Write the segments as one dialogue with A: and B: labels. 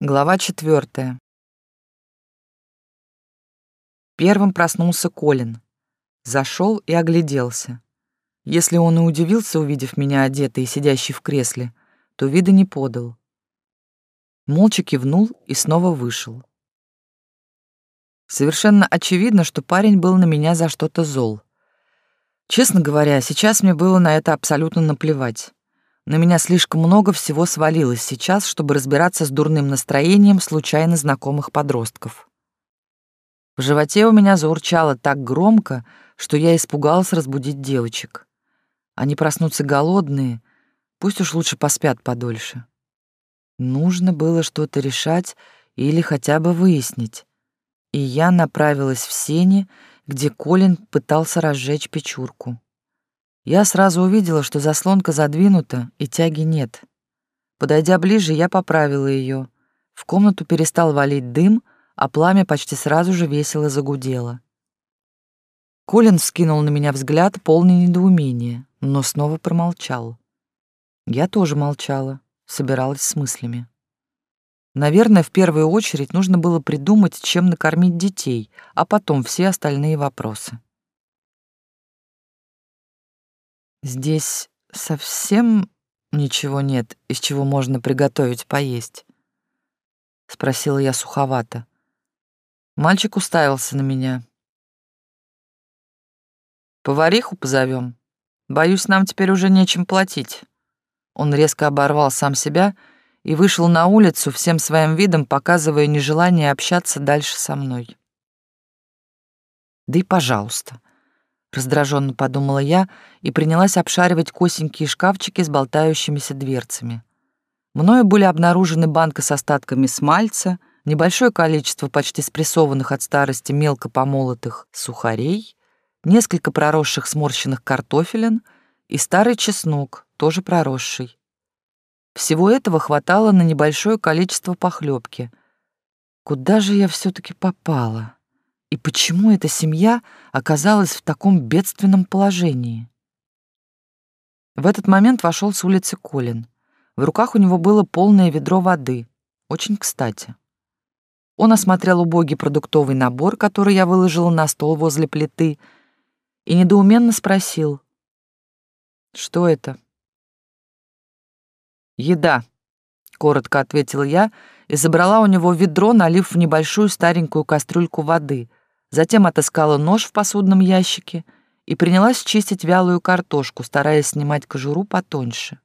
A: Глава четвертая. Первым проснулся Колин. Зашел и огляделся. Если он и удивился, увидев меня одетой и сидящей в кресле, то вида не подал. Молча кивнул и снова вышел. Совершенно очевидно, что парень был на меня за что-то зол. Честно говоря, сейчас мне было на это абсолютно наплевать. На меня слишком много всего свалилось сейчас, чтобы разбираться с дурным настроением случайно знакомых подростков. В животе у меня заурчало так громко, что я испугалась разбудить девочек. Они проснутся голодные, пусть уж лучше поспят подольше. Нужно было что-то решать или хотя бы выяснить. И я направилась в сени, где Колин пытался разжечь печурку. Я сразу увидела, что заслонка задвинута и тяги нет. Подойдя ближе, я поправила ее. В комнату перестал валить дым, а пламя почти сразу же весело загудело. Колин вскинул на меня взгляд, полный недоумения, но снова промолчал. Я тоже молчала, собиралась с мыслями. Наверное, в первую очередь нужно было придумать, чем накормить детей, а потом все остальные вопросы. Здесь совсем ничего нет, из чего можно приготовить поесть? Спросила я суховато. Мальчик уставился на меня. Повариху позовем. Боюсь, нам теперь уже нечем платить. Он резко оборвал сам себя и вышел на улицу, всем своим видом показывая нежелание общаться дальше со мной. Да и пожалуйста. Раздраженно подумала я и принялась обшаривать косенькие шкафчики с болтающимися дверцами. Мною были обнаружены банка с остатками смальца, небольшое количество почти спрессованных от старости мелко помолотых сухарей, несколько проросших сморщенных картофелин и старый чеснок, тоже проросший. Всего этого хватало на небольшое количество похлебки. Куда же я все таки попала? И почему эта семья оказалась в таком бедственном положении? В этот момент вошел с улицы Колин. В руках у него было полное ведро воды. Очень кстати. Он осмотрел убогий продуктовый набор, который я выложила на стол возле плиты, и недоуменно спросил. «Что это?» «Еда», — коротко ответила я и забрала у него ведро, налив в небольшую старенькую кастрюльку воды — затем отыскала нож в посудном ящике и принялась чистить вялую картошку, стараясь снимать кожуру потоньше.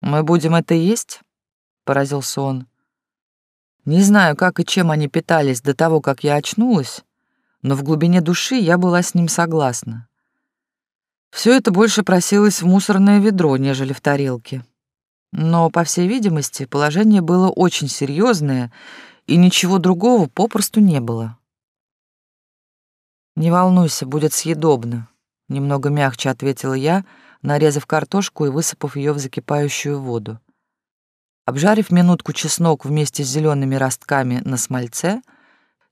A: «Мы будем это есть?» — поразился он. Не знаю, как и чем они питались до того, как я очнулась, но в глубине души я была с ним согласна. Все это больше просилось в мусорное ведро, нежели в тарелке. Но, по всей видимости, положение было очень серьезное, и ничего другого попросту не было. «Не волнуйся, будет съедобно», — немного мягче ответила я, нарезав картошку и высыпав ее в закипающую воду. Обжарив минутку чеснок вместе с зелеными ростками на смольце,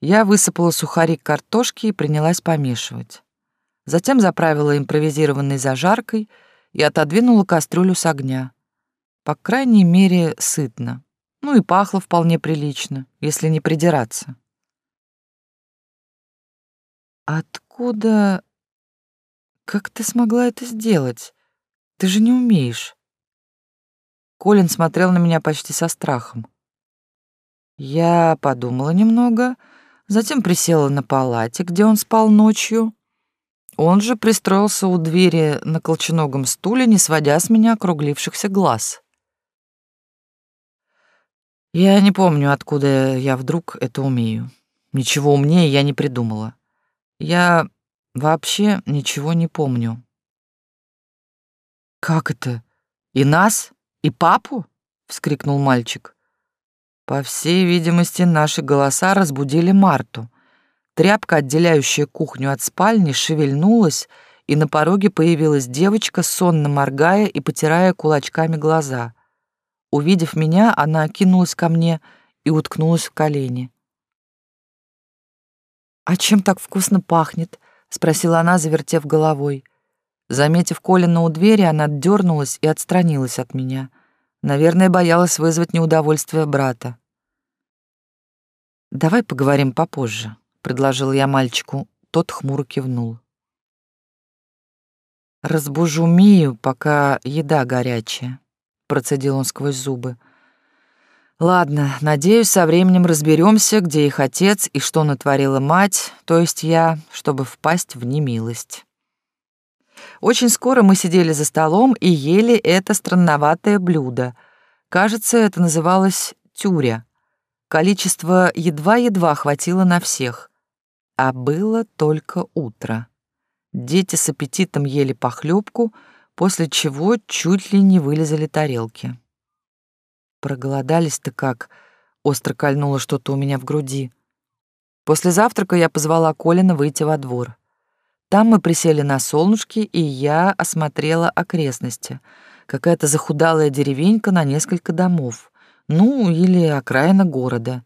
A: я высыпала сухари картошки и принялась помешивать. Затем заправила импровизированной зажаркой и отодвинула кастрюлю с огня. По крайней мере, сытно. Ну и пахло вполне прилично, если не придираться. «Откуда... Как ты смогла это сделать? Ты же не умеешь». Колин смотрел на меня почти со страхом. Я подумала немного, затем присела на палате, где он спал ночью. Он же пристроился у двери на колченогом стуле, не сводя с меня округлившихся глаз. Я не помню, откуда я вдруг это умею. Ничего умнее я не придумала. Я вообще ничего не помню. Как это? И нас? И папу? вскрикнул мальчик. По всей видимости, наши голоса разбудили Марту. Тряпка, отделяющая кухню от спальни, шевельнулась, и на пороге появилась девочка, сонно моргая и потирая кулачками глаза. Увидев меня, она кинулась ко мне и уткнулась в колени. «А чем так вкусно пахнет?» — спросила она, завертев головой. Заметив Колина у двери, она дернулась и отстранилась от меня. Наверное, боялась вызвать неудовольствие брата. «Давай поговорим попозже», — предложил я мальчику. Тот хмуро кивнул. «Разбужу Мию, пока еда горячая», — процедил он сквозь зубы. «Ладно, надеюсь, со временем разберемся, где их отец и что натворила мать, то есть я, чтобы впасть в немилость». Очень скоро мы сидели за столом и ели это странноватое блюдо. Кажется, это называлось тюря. Количество едва-едва хватило на всех. А было только утро. Дети с аппетитом ели похлебку, после чего чуть ли не вылезали тарелки. Проголодались-то как, остро кольнуло что-то у меня в груди. После завтрака я позвала Колина выйти во двор. Там мы присели на солнышке, и я осмотрела окрестности. Какая-то захудалая деревенька на несколько домов. Ну, или окраина города.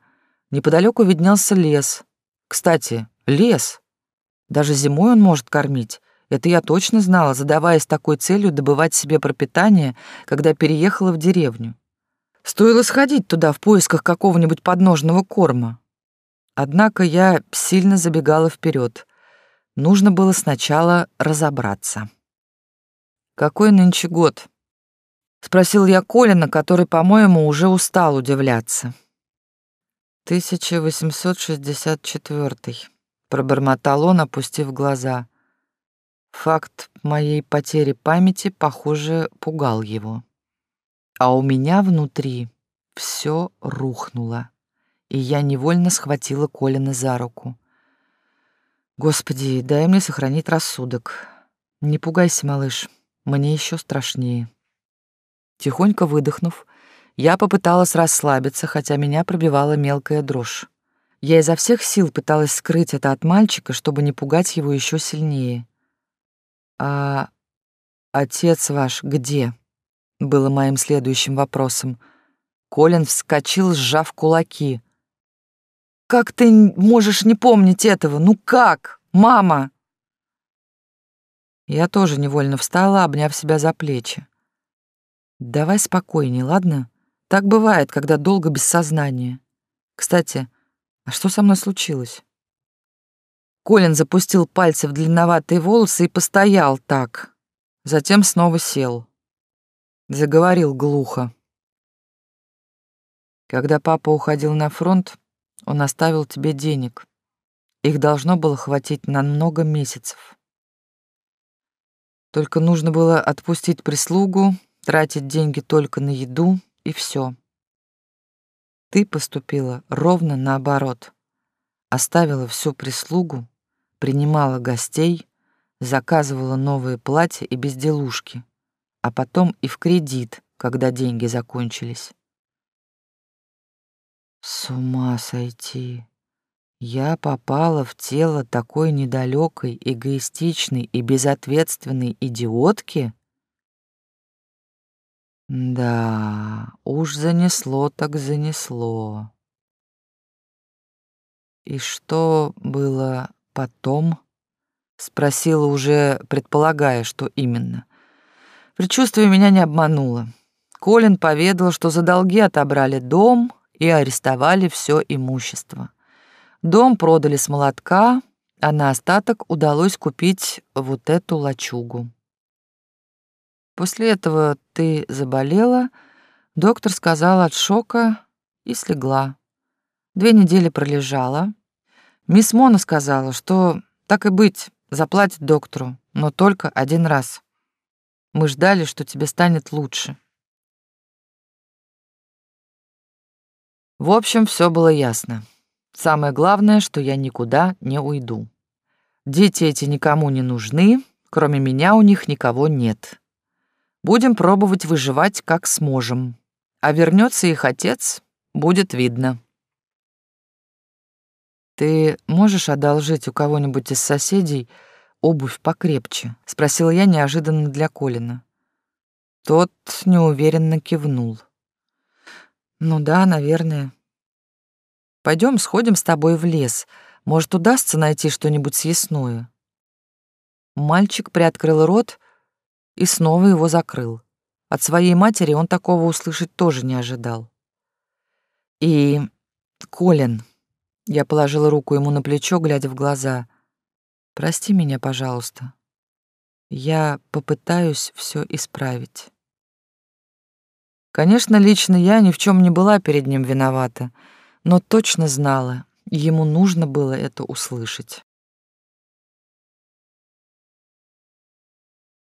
A: Неподалеку виднелся лес. Кстати, лес. Даже зимой он может кормить. Это я точно знала, задаваясь такой целью добывать себе пропитание, когда переехала в деревню. Стоило сходить туда в поисках какого-нибудь подножного корма. Однако я сильно забегала вперед. Нужно было сначала разобраться. «Какой нынче год?» — спросил я Колина, который, по-моему, уже устал удивляться. «1864», пробормотал он, опустив глаза. Факт моей потери памяти, похоже, пугал его. А у меня внутри все рухнуло, и я невольно схватила Колина за руку. Господи, дай мне сохранить рассудок. Не пугайся, малыш, мне еще страшнее. Тихонько выдохнув, я попыталась расслабиться, хотя меня пробивала мелкая дрожь. Я изо всех сил пыталась скрыть это от мальчика, чтобы не пугать его еще сильнее. «А отец ваш где?» — было моим следующим вопросом. Колин вскочил, сжав кулаки. «Как ты можешь не помнить этого? Ну как, мама?» Я тоже невольно встала, обняв себя за плечи. «Давай спокойнее, ладно? Так бывает, когда долго без сознания. Кстати, а что со мной случилось? Колин запустил пальцы в длинноватые волосы и постоял так. Затем снова сел. Заговорил глухо. Когда папа уходил на фронт, он оставил тебе денег. Их должно было хватить на много месяцев. Только нужно было отпустить прислугу, тратить деньги только на еду, и все. Ты поступила ровно наоборот. Оставила всю прислугу, принимала гостей, заказывала новые платья и безделушки, а потом и в кредит, когда деньги закончились. С ума сойти. Я попала в тело такой недалекой, эгоистичной и безответственной идиотки? Да, уж занесло так занесло. И что было потом? Спросила уже, предполагая, что именно. Предчувствие меня не обмануло. Колин поведал, что за долги отобрали дом и арестовали все имущество. Дом продали с молотка, а на остаток удалось купить вот эту лачугу. После этого ты заболела, доктор сказал от шока и слегла. Две недели пролежала. Мисс Мона сказала, что так и быть, заплатит доктору, но только один раз. Мы ждали, что тебе станет лучше. В общем, все было ясно. Самое главное, что я никуда не уйду. Дети эти никому не нужны, кроме меня у них никого нет. Будем пробовать выживать как сможем. А вернется их отец, будет видно. Ты можешь одолжить у кого-нибудь из соседей обувь покрепче? спросила я неожиданно для Колина. Тот неуверенно кивнул. Ну да, наверное. Пойдем сходим с тобой в лес. Может, удастся найти что-нибудь съестное. Мальчик приоткрыл рот, и снова его закрыл. От своей матери он такого услышать тоже не ожидал. И Колин, я положила руку ему на плечо, глядя в глаза. Прости меня, пожалуйста. Я попытаюсь все исправить. Конечно, лично я ни в чем не была перед ним виновата, но точно знала, ему нужно было это услышать.